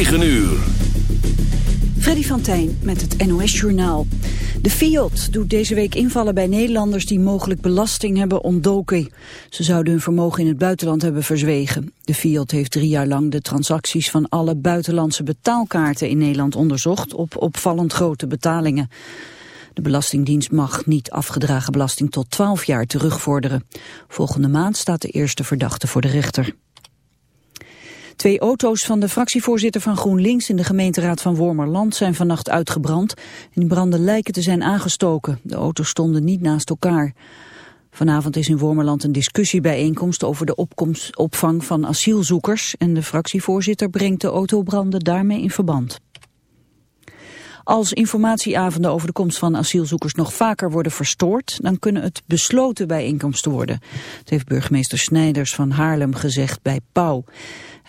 9 uur. Freddy van Tijn met het NOS-journaal. De Fiat doet deze week invallen bij Nederlanders die mogelijk belasting hebben ontdoken. Ze zouden hun vermogen in het buitenland hebben verzwegen. De Fiat heeft drie jaar lang de transacties van alle buitenlandse betaalkaarten in Nederland onderzocht op opvallend grote betalingen. De Belastingdienst mag niet afgedragen belasting tot 12 jaar terugvorderen. Volgende maand staat de eerste verdachte voor de rechter. Twee auto's van de fractievoorzitter van GroenLinks in de gemeenteraad van Wormerland zijn vannacht uitgebrand. En die branden lijken te zijn aangestoken. De auto's stonden niet naast elkaar. Vanavond is in Wormerland een discussiebijeenkomst over de opkomst, opvang van asielzoekers. En de fractievoorzitter brengt de autobranden daarmee in verband. Als informatieavonden over de komst van asielzoekers nog vaker worden verstoord, dan kunnen het besloten bijeenkomsten worden. Dat heeft burgemeester Snijders van Haarlem gezegd bij Pauw.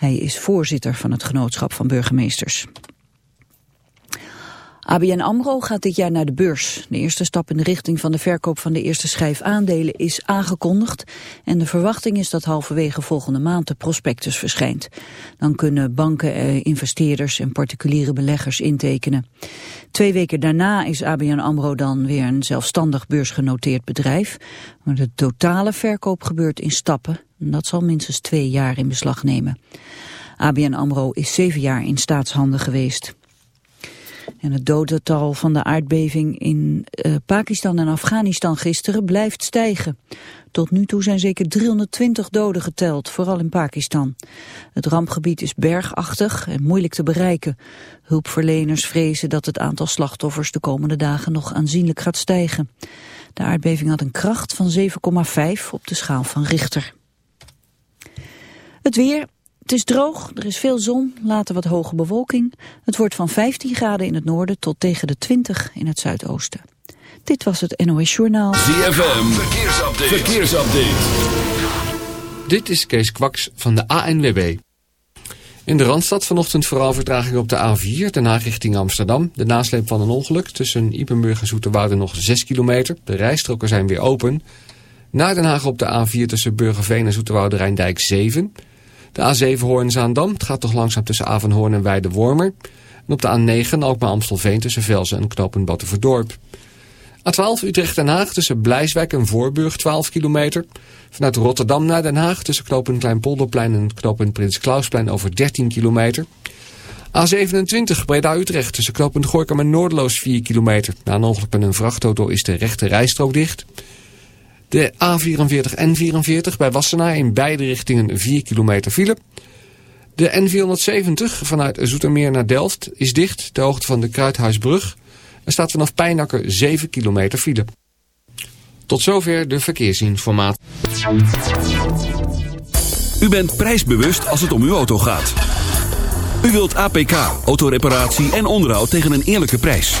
Hij is voorzitter van het genootschap van burgemeesters. ABN AMRO gaat dit jaar naar de beurs. De eerste stap in de richting van de verkoop van de eerste schijf aandelen is aangekondigd. En de verwachting is dat halverwege volgende maand de prospectus verschijnt. Dan kunnen banken, eh, investeerders en particuliere beleggers intekenen. Twee weken daarna is ABN AMRO dan weer een zelfstandig beursgenoteerd bedrijf. Maar de totale verkoop gebeurt in stappen. Dat zal minstens twee jaar in beslag nemen. ABN AMRO is zeven jaar in staatshanden geweest. En het dodental van de aardbeving in uh, Pakistan en Afghanistan gisteren blijft stijgen. Tot nu toe zijn zeker 320 doden geteld, vooral in Pakistan. Het rampgebied is bergachtig en moeilijk te bereiken. Hulpverleners vrezen dat het aantal slachtoffers de komende dagen nog aanzienlijk gaat stijgen. De aardbeving had een kracht van 7,5 op de schaal van Richter. Het weer, het is droog, er is veel zon, later wat hoge bewolking. Het wordt van 15 graden in het noorden tot tegen de 20 in het zuidoosten. Dit was het NOS Journaal. ZFM, verkeersupdate. verkeersupdate. Dit is Kees Kwaks van de ANWB. In de Randstad vanochtend vooral vertraging op de A4, daarna richting Amsterdam. De nasleep van een ongeluk tussen Ipenburg en Zoeterwoude nog 6 kilometer. De rijstroken zijn weer open. Naar Den Haag op de A4 tussen Burgerveen en Zoeterwoude Rijndijk 7. De A7 Hoorn-Zaandam. Het gaat toch langzaam tussen Avanhoorn en Weide-Wormer. En op de A9 Alkmaar-Amstelveen tussen Velzen en Knopen Battenverdorp. A12 Utrecht-Den Haag tussen Blijswijk en Voorburg 12 kilometer. Vanuit Rotterdam naar Den Haag tussen knopen Kleinpolderplein en knopen Prins Klausplein over 13 kilometer. A27 Breda-Utrecht tussen knopen Gorkum en Noordeloos 4 kilometer. Na een ongeluk met een vrachtauto is de rechte rijstrook dicht. De A44 en 44 bij Wassenaar in beide richtingen 4 kilometer file. De N470 vanuit Zoetermeer naar Delft is dicht, de hoogte van de Kruidhuisbrug. Er staat vanaf Pijnakker 7 kilometer file. Tot zover de verkeersinformatie. U bent prijsbewust als het om uw auto gaat. U wilt APK, autoreparatie en onderhoud tegen een eerlijke prijs.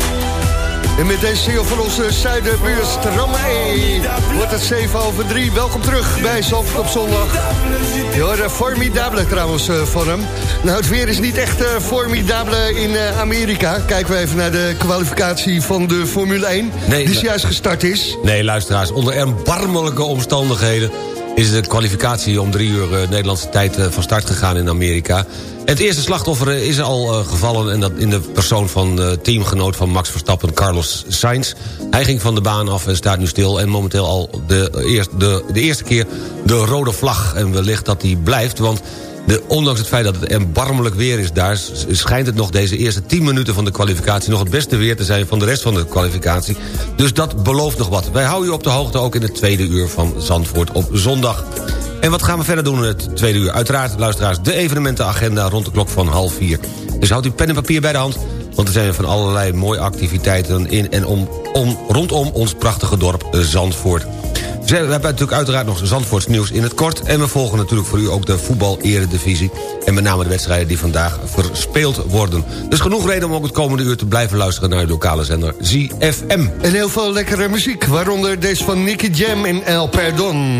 En met deze single van onze zuidenbuur Stromae wordt het 7 over 3. Welkom terug bij Zalvoort op zondag. Je hoorde formidable trouwens uh, van hem. Nou, het weer is niet echt uh, formidable in uh, Amerika. Kijken we even naar de kwalificatie van de Formule 1. Nee, die juist gestart is. Nee, luisteraars, onder erbarmelijke omstandigheden is de kwalificatie om drie uur Nederlandse tijd van start gegaan in Amerika. Het eerste slachtoffer is al uh, gevallen... en dat in de persoon van teamgenoot van Max Verstappen, Carlos Sainz. Hij ging van de baan af en staat nu stil... en momenteel al de, eerste, de, de eerste keer de rode vlag. En wellicht dat die blijft, want... De, ondanks het feit dat het erbarmelijk weer is daar... schijnt het nog deze eerste 10 minuten van de kwalificatie... nog het beste weer te zijn van de rest van de kwalificatie. Dus dat belooft nog wat. Wij houden u op de hoogte ook in het tweede uur van Zandvoort op zondag. En wat gaan we verder doen in het tweede uur? Uiteraard, luisteraars, de evenementenagenda rond de klok van half vier. Dus houdt u pen en papier bij de hand... want er zijn van allerlei mooie activiteiten in en om, om, rondom ons prachtige dorp Zandvoort. We hebben natuurlijk uiteraard nog Zandvoorts nieuws in het kort... en we volgen natuurlijk voor u ook de voetbal-eredivisie... en met name de wedstrijden die vandaag verspeeld worden. Dus genoeg reden om ook het komende uur te blijven luisteren... naar de lokale zender ZFM. En heel veel lekkere muziek, waaronder deze van Nicky Jam en El Perdon.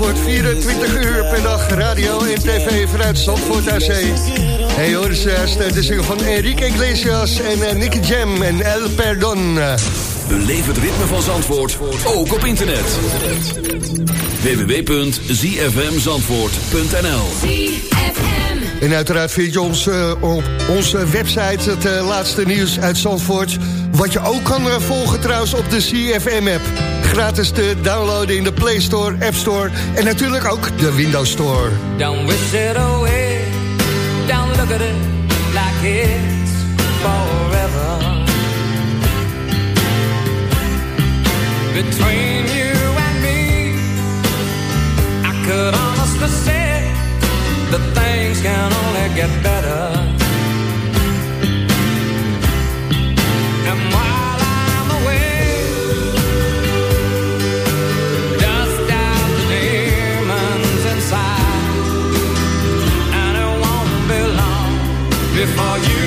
Zandvoort, 24 uur per dag, radio en tv vanuit Zandvoort AC. Hey hoor, dus, de single van Enrique Iglesias en eh, Nicky Jam en El Perdon. Beleef het ritme van Zandvoort, ook op internet. www.zfmzandvoort.nl En uiteraard vind je ons eh, op onze website het laatste nieuws uit Zandvoort. Wat je ook kan eh, volgen trouwens op de CFM-app. Gratis te downloaden in de Play Store, App Store en natuurlijk ook de Windows Store. Don't wish it away. Don't look at it like it's forever. Between you and me, I could honestly say that things can only get better. Before you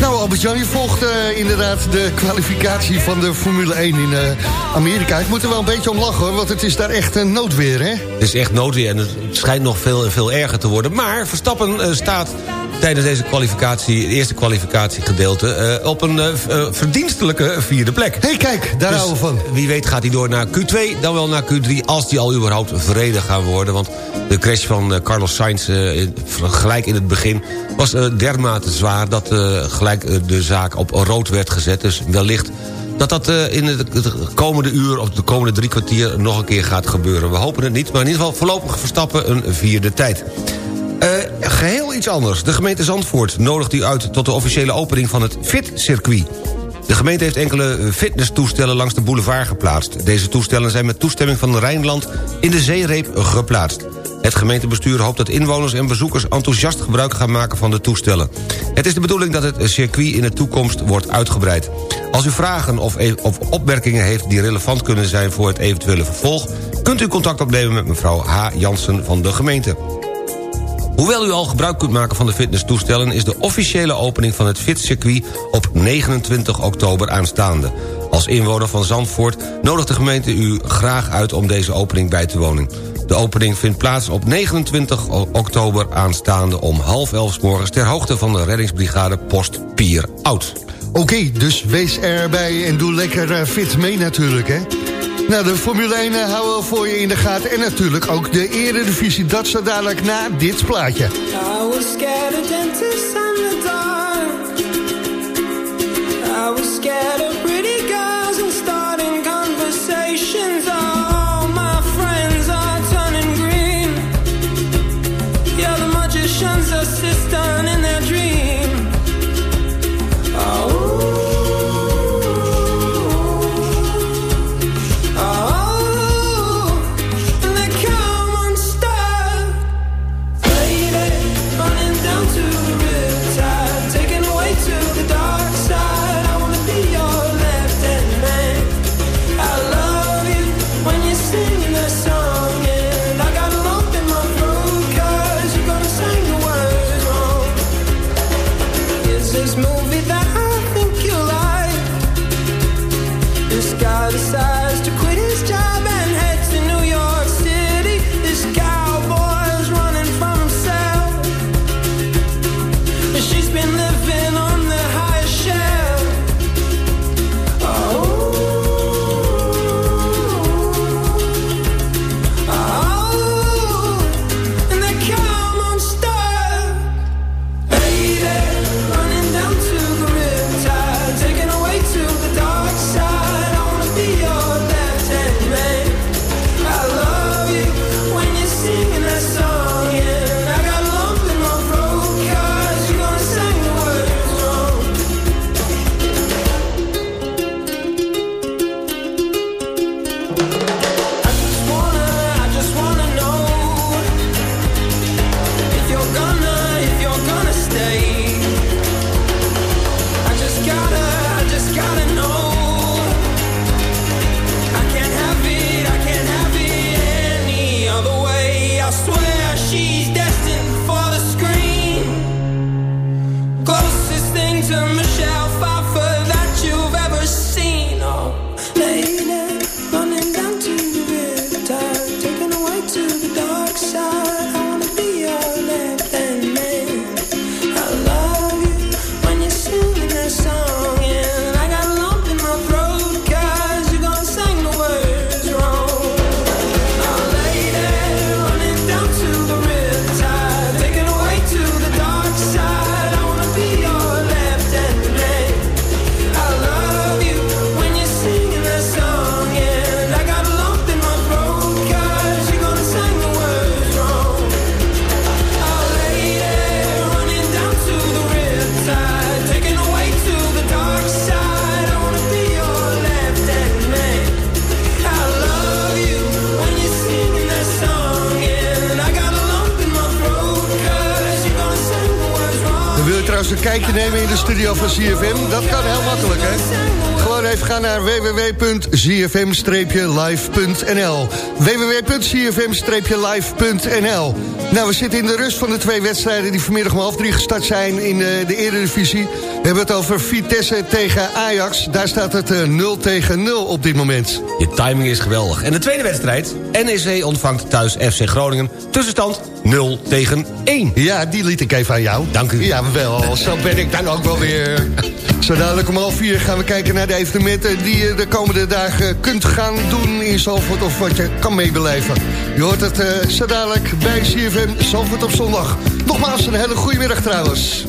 Nou, Albert-Jan, je volgt uh, inderdaad de kwalificatie van de Formule 1 in uh, Amerika. Ik moet er wel een beetje om lachen, hoor, want het is daar echt een noodweer, hè? Het is echt noodweer en het schijnt nog veel, veel erger te worden. Maar Verstappen staat tijdens deze kwalificatie, eerste kwalificatiegedeelte... Uh, op een uh, verdienstelijke vierde plek. hey, kijk, daar dus, houden we van. Wie weet gaat hij door naar Q2, dan wel naar Q3... als die al überhaupt vrede gaan worden. Want de crash van Carlos Sainz gelijk in het begin... was dermate zwaar dat gelijk de zaak op rood werd gezet. Dus wellicht dat dat in het komende uur of de komende drie kwartier nog een keer gaat gebeuren. We hopen het niet, maar in ieder geval voorlopig Verstappen een vierde tijd. Uh, geheel iets anders. De gemeente Zandvoort nodigt u uit tot de officiële opening van het FIT-circuit. De gemeente heeft enkele fitnesstoestellen langs de boulevard geplaatst. Deze toestellen zijn met toestemming van Rijnland in de zeereep geplaatst. Het gemeentebestuur hoopt dat inwoners en bezoekers enthousiast gebruik gaan maken van de toestellen. Het is de bedoeling dat het circuit in de toekomst wordt uitgebreid. Als u vragen of, e- of opmerkingen heeft die relevant kunnen zijn voor het eventuele vervolg... kunt u contact opnemen met mevrouw H. Jansen van de gemeente. Hoewel u al gebruik kunt maken van de fitnesstoestellen... is de officiële opening van het fitcircuit op 29 oktober aanstaande. Als inwoner van Zandvoort nodigt de gemeente u graag uit... om deze opening bij te wonen. De opening vindt plaats op 29 oktober aanstaande... om half elf morgens ter hoogte van de reddingsbrigade Post Pier Oud. Oké, dus wees erbij en doe lekker eh, fit mee natuurlijk, hè? Nou, de Formule 1 eh, houden we voor je in de gaten. En natuurlijk ook de eredivisie. Dat zo dadelijk na dit plaatje. I was scared of dentists and the dark. I was scared of pretty studio van ZFM? Dat kan heel makkelijk, hè? Gewoon even gaan naar www.zfm-live.nl www.zfm-live.nl Nou, we zitten in de rust van de twee wedstrijden... die vanmiddag om half drie gestart zijn in de, de Eredivisie. We hebben het over Vitesse tegen Ajax. Daar staat het eh, 0 tegen 0 op dit moment. Je timing is geweldig. En de tweede wedstrijd, NEC ontvangt thuis FC Groningen. Tussenstand 0 tegen 1. Ja, die liet ik even aan jou. Dank u. Ja, wel. Zo ben ik dan ook wel weer. Zo dadelijk om half vier gaan we kijken naar de evenementen... die je de komende dagen kunt gaan doen in Zalvoort... of wat je kan meebeleven. Je hoort het uh, zo dadelijk bij CFM Zalvoort op zondag. Nogmaals een hele goede middag trouwens.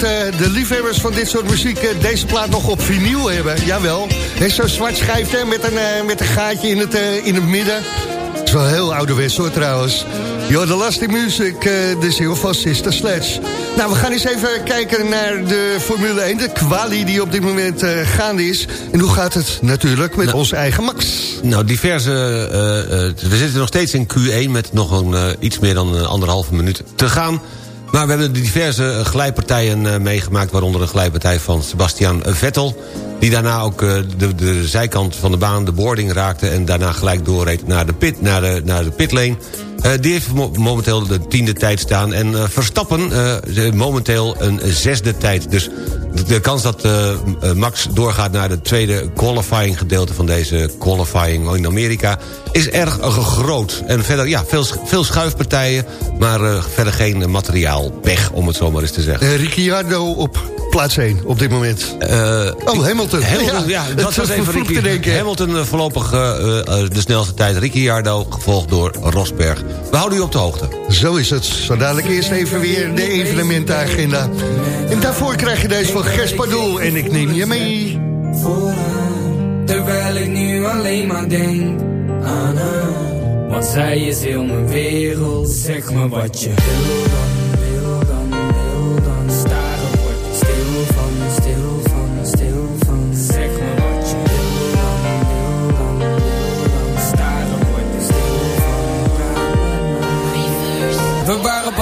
Dat uh, de liefhebbers van dit soort muziek uh, deze plaat nog op vinyl hebben. Jawel. Zo'n zwart schijf hè, met, een, uh, met een gaatje in het, in het midden. Dat is wel heel ouderwets hoor trouwens. Yo, de Lasting Music, de single van Sister Sledge. Nou, we gaan eens even kijken naar de Formule 1, de kwalie die op dit moment uh, gaande is. En hoe gaat het natuurlijk met nou, onze eigen Max? Nou, diverse... Uh, we zitten nog steeds in Q1 met nog een, iets meer dan anderhalve minuut te gaan. Maar we hebben diverse glijpartijen meegemaakt... waaronder een glijpartij van Sebastian Vettel... die daarna ook de, de zijkant van de baan, de boarding raakte... en daarna gelijk doorreed naar de, pit, naar de, naar de pitlane... Uh, die heeft momenteel de tiende tijd staan. En uh, Verstappen uh, momenteel een zesde tijd. Dus de kans dat Max doorgaat naar het tweede qualifying gedeelte... van deze qualifying in Amerika is erg groot. En verder, ja, veel, veel schuifpartijen... maar verder geen materiaalpech, om het zo maar eens te zeggen. Ricciardo op plaats 1 op dit moment. Uh, oh, Hamilton. Hamilton ja, ja, dat was even Ricky. Hamilton uh, voorlopig uh, de snelste tijd. Ricciardo, gevolgd door Rosberg. We houden u op de hoogte. Zo is het. Zo dadelijk eerst even weer de evenementenagenda. En daarvoor krijg je deze van Gers Pardoel. En ik neem je mee. Vooraan, terwijl ik nu alleen maar denk aan haar. Want zij is heel mijn wereld. Zeg me wat je wil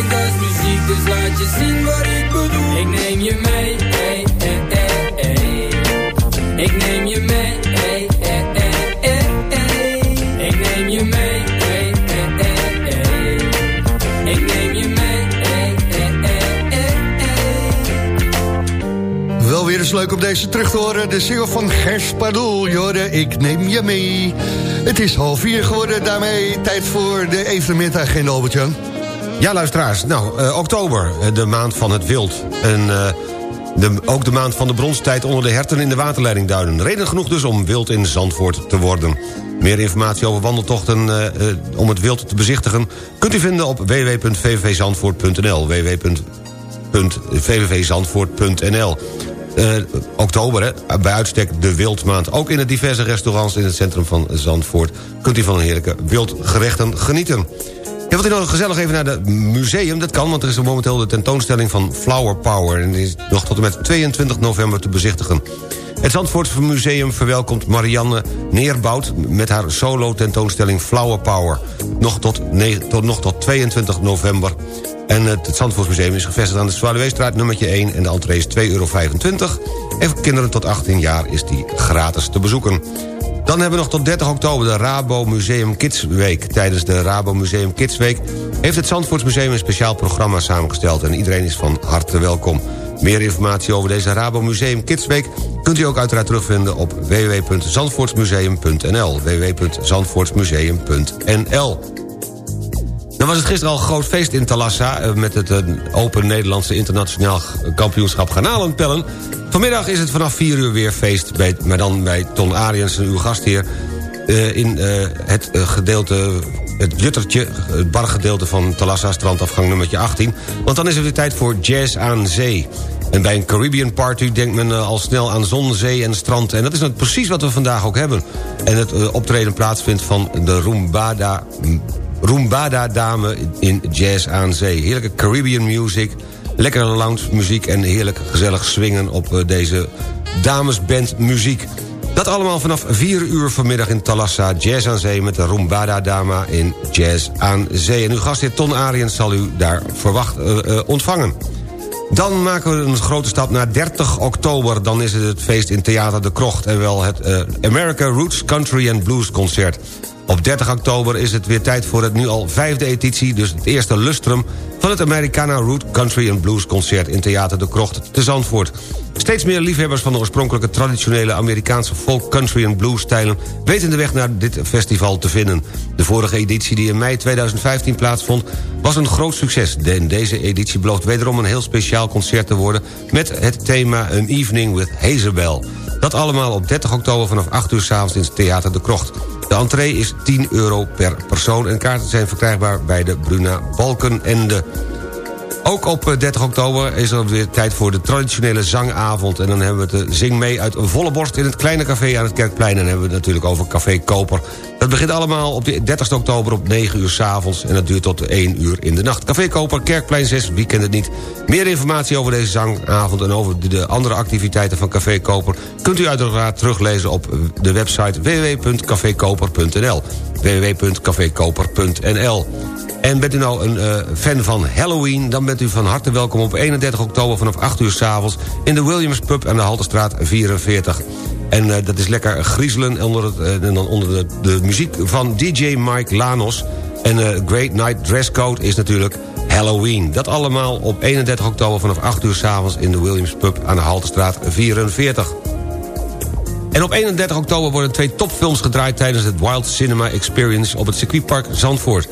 klinkt als muziek, dus laat je zien wat ik bedoel Ik neem je mee, ey, ey, ey, ey. Ik neem je mee, ey, ey, ey, ey, ey. Ik neem je mee, ey, ey, ey, ey. Ik neem je mee, ey, ey, ey, ey, ey. Wel weer eens leuk om deze terug te horen. De single van Gers Pardoel, ik neem je mee. Het is half vier geworden, daarmee tijd voor de evenementagenda, Albert-Jan. Ja, luisteraars. Nou, uh, oktober, uh, de maand van het wild. En uh, de, ook de maand van de bronstijd onder de herten in de waterleiding duiden. Reden genoeg dus om wild in Zandvoort te worden. Meer informatie over wandeltochten om het wild te bezichtigen... kunt u vinden op www.vvvzandvoort.nl www.vvvzandvoort.nl oktober, hè, bij uitstek de wildmaand. Ook in de diverse restaurants in het centrum van Zandvoort... kunt u van een heerlijke wildgerechten genieten. Ja, wilt nog gezellig even naar het museum? Dat kan, want er is momenteel de tentoonstelling van Flower Power... en die is nog tot en met 22 november te bezichtigen. Het Zandvoorts Museum verwelkomt Marianne Neerbout... met haar solo-tentoonstelling Flower Power. Nog tot, tot, nog tot 22 november. En het, het Zandvoortsmuseum is gevestigd aan de Zwaluweestraat nummertje 1... en de entree is 2,25 euro. En voor kinderen tot 18 jaar is die gratis te bezoeken. Dan hebben we nog tot 30 oktober de Rabo Museum Kids Week. Tijdens de Rabo Museum Kids Week heeft het Zandvoortsmuseum een speciaal programma samengesteld... en iedereen is van harte welkom. Meer informatie over deze Rabo Museum Kids Week... kunt u ook uiteraard terugvinden op www.zandvoortsmuseum.nl www.zandvoortsmuseum.nl dan was het gisteren al een groot feest in Talassa... Eh, met het eh, Open Nederlandse Internationaal Kampioenschap Garnalenpellen. Vanmiddag is het vanaf 4 uur weer feest... Bij, maar dan bij Ton Ariens, uw gastheer... Uh, in het gedeelte, het juttertje, het bargedeelte van Talassa strandafgang nummertje 18. Want dan is het weer tijd voor jazz aan zee. En bij een Caribbean party denkt men al snel aan zon, zee en strand. En dat is nou precies wat we vandaag ook hebben. En het optreden plaatsvindt van de Rumbada, Rumbada Dame in Jazz aan Zee. Heerlijke Caribbean music, lekkere lounge muziek... en heerlijk gezellig swingen op deze damesband muziek. Dat allemaal vanaf 4 uur vanmiddag in Talassa. Jazz aan Zee met de Rumbada Dama in Jazz aan Zee. En uw gastheer Ton Ariens zal u daar verwacht, uh, uh, ontvangen. Dan maken we een grote stap naar 30 oktober. Dan is het het feest in Theater de Krocht... en wel het America Roots Country and Blues Concert. Op 30 oktober is het weer tijd voor het nu al vijfde editie... dus het eerste lustrum van het Americana Root Country and Blues Concert... in Theater de Krocht te Zandvoort. Steeds meer liefhebbers van de oorspronkelijke traditionele Amerikaanse folk, country en blues stijlen weten de weg naar dit festival te vinden. De vorige editie die in mei 2015 plaatsvond was een groot succes. En deze editie belooft wederom een heel speciaal concert te worden met het thema An Evening with Hazelbell. Dat allemaal op 30 oktober vanaf 8 uur s'avonds in het Theater de Krocht. De entree is 10 euro per persoon en kaarten zijn verkrijgbaar bij de Bruna Balkenende. Ook op 30 eh, oktober is er weer tijd voor de traditionele zangavond. En dan hebben we het Zing mee uit volle borst in het kleine café aan het Kerkplein. En dan hebben we het natuurlijk over Café Koper. Dat begint allemaal op de 30 oktober op 9 uur s'avonds. En dat duurt tot 1 uur in de nacht. Café Koper, Kerkplein 6, wie kent het niet. Meer informatie over deze zangavond en over de andere activiteiten van Café Koper... kunt u uiteraard teruglezen op de website www.cafekoper.nl www.cafekoper.nl en bent u nou een uh, fan van Halloween... dan bent u van harte welkom op 31 oktober vanaf 8 uur s'avonds... in de Williams Pub aan de Haltestraat 44. En uh, dat is lekker griezelen onder, het, uh, en dan onder de, de, muziek van DJ Mike Lanos. En Great Night Dresscode is natuurlijk Halloween. Dat allemaal op 31 oktober vanaf 8 uur s'avonds... in de Williams Pub aan de Haltestraat 44. En op 31 oktober worden twee topfilms gedraaid... tijdens het Wild Cinema Experience op het circuitpark Zandvoort.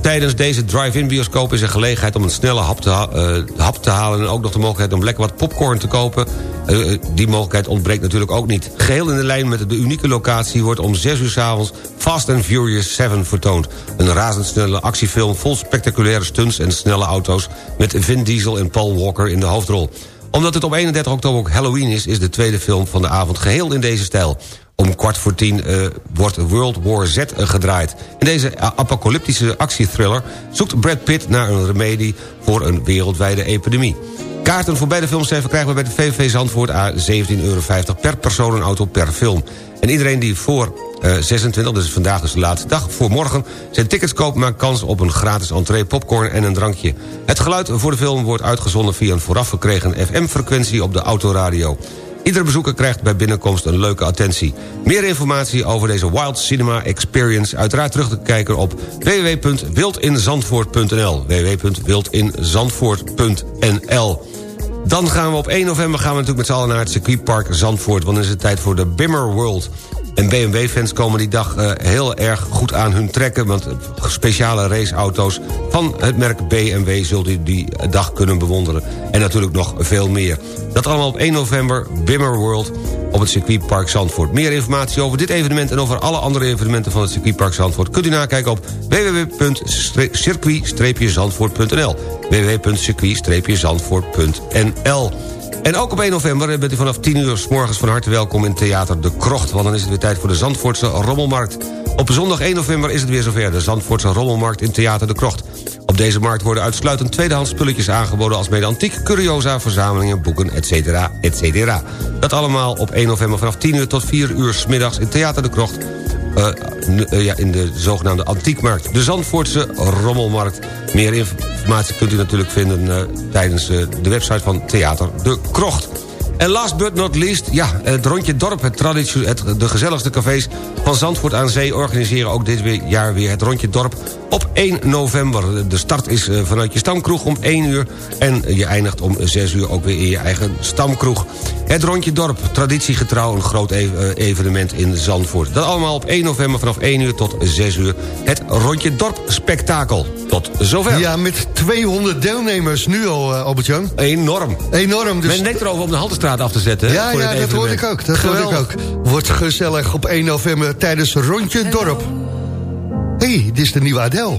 Tijdens deze drive-in bioscoop is er gelegenheid om een snelle hap te, uh, hap te halen... en ook nog de mogelijkheid om lekker wat popcorn te kopen. Uh, die mogelijkheid ontbreekt natuurlijk ook niet. Geheel in de lijn met de unieke locatie wordt om 6 uur s avonds Fast and Furious 7 vertoond. Een razendsnelle actiefilm vol spectaculaire stunts en snelle auto's... met Vin Diesel en Paul Walker in de hoofdrol omdat het op 31 oktober ook Halloween is... is de tweede film van de avond geheel in deze stijl. Om kwart voor tien uh, wordt World War Z gedraaid. In deze apocalyptische actiethriller zoekt Brad Pitt naar een remedie... voor een wereldwijde epidemie. Kaarten voor beide films zijn verkrijgbaar bij de VVV Zandvoort... a 17,50 euro per persoon en auto per film. En iedereen die voor uh, 26, dus vandaag dus de laatste dag... voor morgen zijn tickets koopt, maakt kans op een gratis entree, popcorn en een drankje. Het geluid voor de film wordt uitgezonden via een vooraf gekregen FM-frequentie op de autoradio. Iedere bezoeker krijgt bij binnenkomst een leuke attentie. Meer informatie over deze Wild Cinema Experience... uiteraard terug te kijken op www.wildinzandvoort.nl www.wildinzandvoort.nl Dan gaan we op 1 november gaan we natuurlijk met z'n allen naar het circuitpark Zandvoort... want dan is het tijd voor de Bimmer World... En BMW-fans komen die dag uh, heel erg goed aan hun trekken... want speciale raceauto's van het merk BMW... zult u die dag kunnen bewonderen. En natuurlijk nog veel meer. Dat allemaal op 1 november, Bimmer World... op het circuitpark Zandvoort. Meer informatie over dit evenement en over alle andere evenementen... van het circuitpark Zandvoort... kunt u nakijken op www.circuit-zandvoort.nl www.circuit-zandvoort.nl en ook op 1 november bent u vanaf 10 uur s morgens van harte welkom in Theater De Krocht... want dan is het weer tijd voor de Zandvoortse Rommelmarkt. Op zondag 1 november is het weer zover, de Zandvoortse Rommelmarkt in Theater de Krocht. Op deze markt worden uitsluitend tweedehands spulletjes aangeboden... als mede antiek, curiosa, verzamelingen, boeken, etc. etc. Dat allemaal op 1 november vanaf 10 uur tot 4 uur s middags in Theater de Krocht... Uh, uh, ja, in de zogenaamde Antiekmarkt. De Zandvoortse Rommelmarkt. Meer informatie kunt u natuurlijk vinden uh, tijdens de website van Theater de Krocht. En last but not least, ja, het Rondje Dorp, het het, de gezelligste cafés van Zandvoort aan Zee... organiseren ook dit jaar weer het Rondje Dorp op 1 november. De start is eh, vanuit je stamkroeg om 1 uur... en je eindigt om 6 uur ook weer in je eigen stamkroeg. Het Rondje Dorp, traditiegetrouw een groot eh, evenement in Zandvoort. Dat allemaal op 1 november vanaf 1 uur tot 6 uur. Het Rondje Dorp spektakel. Tot zover. Ja, met 200 deelnemers nu al, uh, Albert-Jan. Enorm. Enorm. Dus... Men denkt erover om de Haltestraat af te zetten. Ja, ja dat hoor ik ook. Dat hoor ik ook. Wordt gezellig op 1 november tijdens Rondje Dorp. hey, dit is de nieuwe Adele.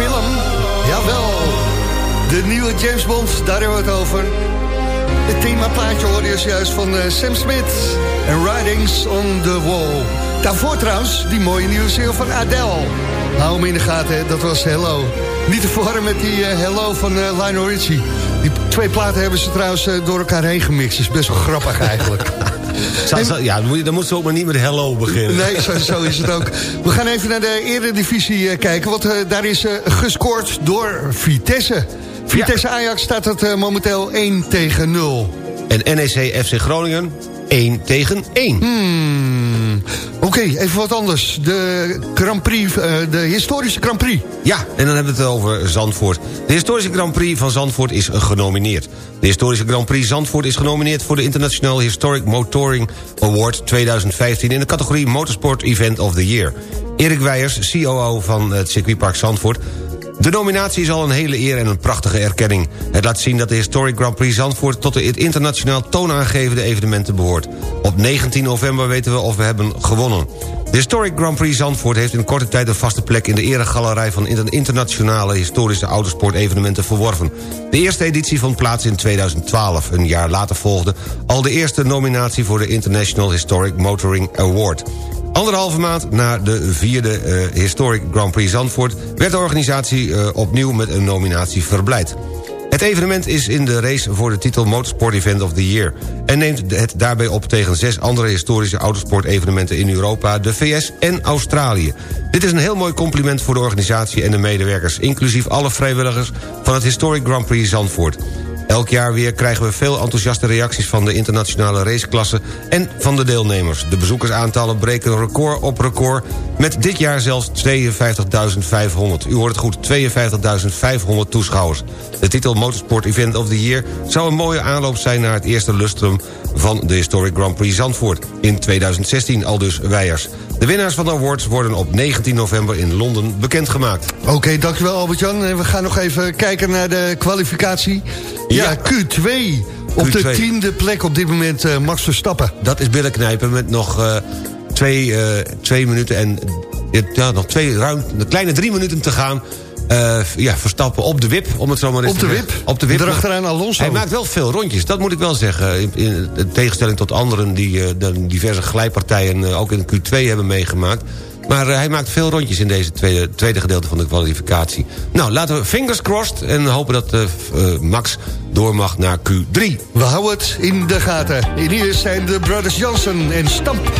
Film? Jawel. De nieuwe James Bond, daar hebben we het over. Het themaplaatje hoorde je juist van eh, Sam Smith. En Writings on the Wall. Daarvoor trouwens, die mooie nieuwe single van Adele. Hou hem in de gaten, dat was Hello. Niet te verwarren met die eh, Hello van eh, Lionel Richie. Die twee platen hebben ze trouwens door elkaar heen gemixt. is best wel grappig eigenlijk. Zou- zou- ja, dan moet, je- dan moet ze ook maar niet met hello beginnen. Nee, zo, zo is het ook. We gaan even naar de eredivisie eh, kijken. Want eh, daar is eh, gescoord door Vitesse. Vitesse Ajax staat het momenteel 1 tegen 0. En NEC FC Groningen 1 tegen 1. Hmm. Oké, even wat anders. De Grand Prix, eh, de historische Grand Prix. Ja, en dan hebben we het over Zandvoort. De historische Grand Prix van Zandvoort is genomineerd. De historische Grand Prix Zandvoort is genomineerd... voor de International Historic Motoring Award 2015... in de categorie Motorsport Event of the Year. Erik Weijers, COO van het circuitpark Zandvoort... De nominatie is al een hele eer en een prachtige erkenning. Het laat zien dat de Historic Grand Prix Zandvoort... tot de internationaal toonaangevende evenementen behoort. Op 19 november weten we of we hebben gewonnen. De Historic Grand Prix Zandvoort heeft in korte tijd... een vaste plek in de eregalerij van inter- internationale historische autosportevenementen verworven. De eerste editie vond plaats in 2012. Een jaar later volgde al de eerste nominatie... voor de International Historic Motoring Award. Anderhalve maand na de vierde eh, Historic Grand Prix Zandvoort... werd de organisatie eh, opnieuw met een nominatie verblijd. Het evenement is in de race voor de titel Motorsport Event of the Year... en neemt het daarbij op tegen zes andere historische autosportevenementen in Europa... de VS en Australië. Dit is een heel mooi compliment voor de organisatie en de medewerkers... inclusief alle vrijwilligers van het Historic Grand Prix Zandvoort. Elk jaar weer krijgen we veel enthousiaste reacties van de internationale raceklasse en van de deelnemers. De bezoekersaantallen breken record op record met dit jaar zelfs 52.500. U hoort het goed, 52.500 toeschouwers. De titel Motorsport Event of the Year zou een mooie aanloop zijn naar het eerste lustrum van de Historic Grand Prix Zandvoort. In 2016 al dus Weijers. De winnaars van de awards worden op 19 november in Londen bekendgemaakt. Oké, dankjewel Albert-Jan. We gaan nog even kijken naar de kwalificatie. Ja, Q2. Op de Q2. tiende plek op dit moment eh, Max Verstappen. Dat is billen knijpen met nog eh, twee, eh, twee minuten en... Ja, nog twee, ruim, een kleine drie minuten te gaan. Ja, Verstappen op de wip, om het zo maar eens Op te de wip? Op de wip. Erachteraan Alonso. Hij maakt wel veel rondjes, dat moet ik wel zeggen. In, in tegenstelling tot anderen die de diverse glijpartijen... ook in Q2 hebben meegemaakt. Maar eh, hij maakt veel rondjes in deze tweede, tweede gedeelte van de kwalificatie. Nou, laten we fingers crossed en hopen dat eh, eh, Max door mag naar Q3. We houden het in de gaten. En hier zijn de Brothers Johnson en Stamp.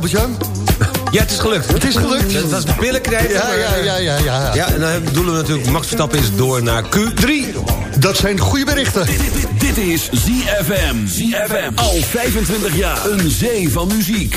Albert-Jan? Ja, het is gelukt. Het is gelukt. Dat was billen knijpen. Ja, maar, ja, eh, ja, ja, ja. Ja, en dan bedoelen we natuurlijk... Max Verstappen is door naar Q3. Dat zijn goede berichten. Dit is ZFM. ZFM. Al 25 jaar. Een zee van muziek.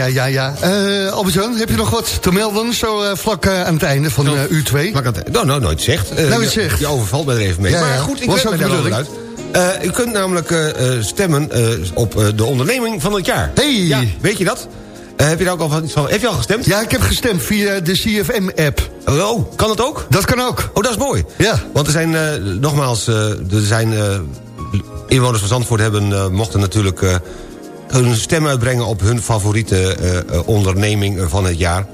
Ja, ja, ja. Eh Albert-Jan, heb je nog wat te melden? Zo eh, vlak eh, aan het einde van eh, uur 2. Vlak aan het- Nou, nou, nooit zegt. Nooit je- zegt. Je overvalt me er even mee. Ja, maar goed, ik Was ook daarover uit. U kunt namelijk stemmen op de onderneming van het jaar. Hey! Ja, weet je dat? Heb je daar ook al van, iets van? Heb je al gestemd? Ja, ik heb gestemd via de CFM-app. Oh, kan het ook? Dat kan ook. Oh, dat is mooi. Ja. Want er zijn, nogmaals, er zijn inwoners van Zandvoort hebben, mochten natuurlijk hun stem uitbrengen op hun favoriete eh, eh, onderneming van het jaar.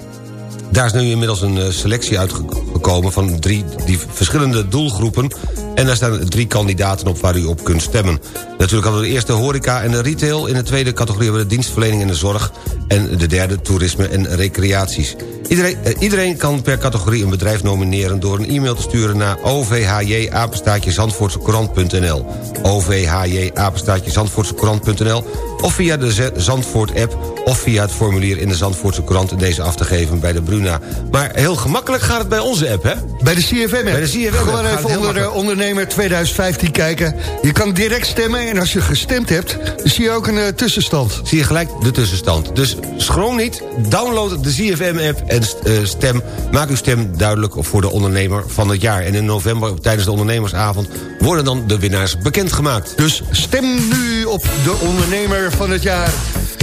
Daar is nu inmiddels een eh, selectie uitgekomen van drie die verschillende doelgroepen. En daar staan drie kandidaten op waar u op kunt stemmen. Natuurlijk hadden we de eerste horeca en de retail. In de tweede categorie hebben we de dienstverlening en de zorg. En de derde toerisme en recreaties. Iedereen, eh, iedereen kan per categorie een bedrijf nomineren... door een e-mail te sturen naar ovhj-zandvoortsecourant.nl ovhj-zandvoortsecourant.nl of via de Zandvoort-app... of via het formulier in de Zandvoortse krant... deze af te geven bij de Bruna. Maar heel gemakkelijk gaat het bij onze app, hè? Bij de CFM-app. Bij de CFM-app Gewoon even onder de makkelijk. ondernemer 2015 kijken. Je kan direct stemmen en als je gestemd hebt... zie je ook een eh, tussenstand. zie je gelijk de tussenstand. Dus schroom niet, download de ZFM-app en eh, stem. Maak uw stem duidelijk voor de ondernemer van het jaar. En in november, tijdens de ondernemersavond... worden dan de winnaars bekendgemaakt. Dus stem nu op de ondernemer van het jaar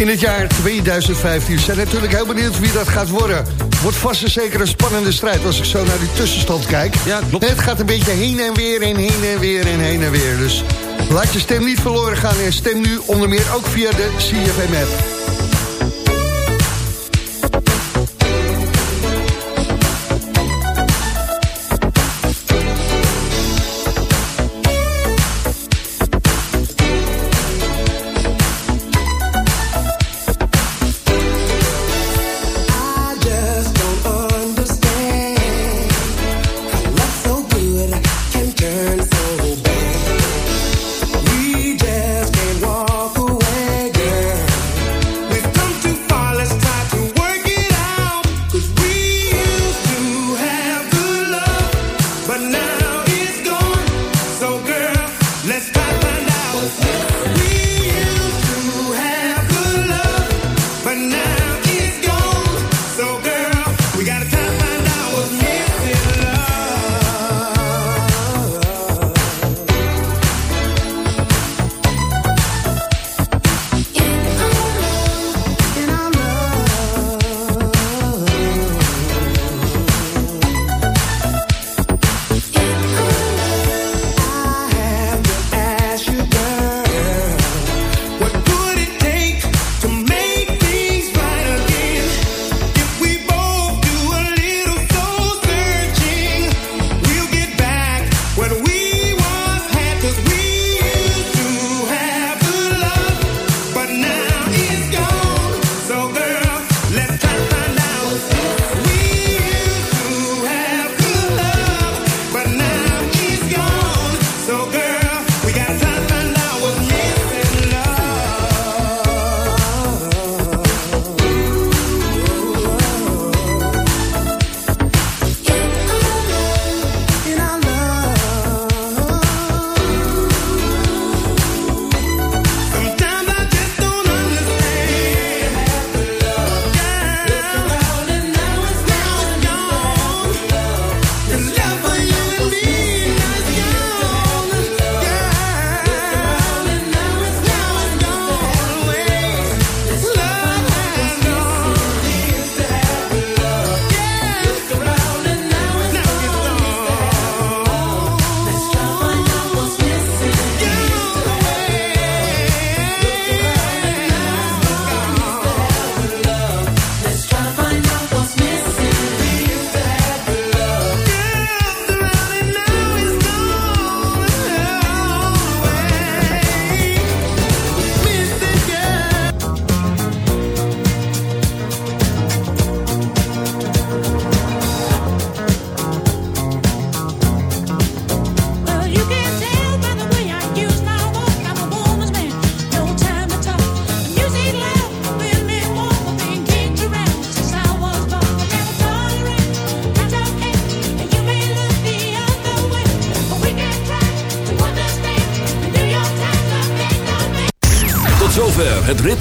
in het jaar 2015. We zijn natuurlijk heel benieuwd wie dat gaat worden. Wordt vast en zeker een spannende strijd als ik zo naar die tussenstand kijk. Ja, klopt. Het gaat een beetje heen en weer en heen en weer en heen en weer. Dus laat je stem niet verloren gaan en stem nu onder meer ook via de CFM-app. I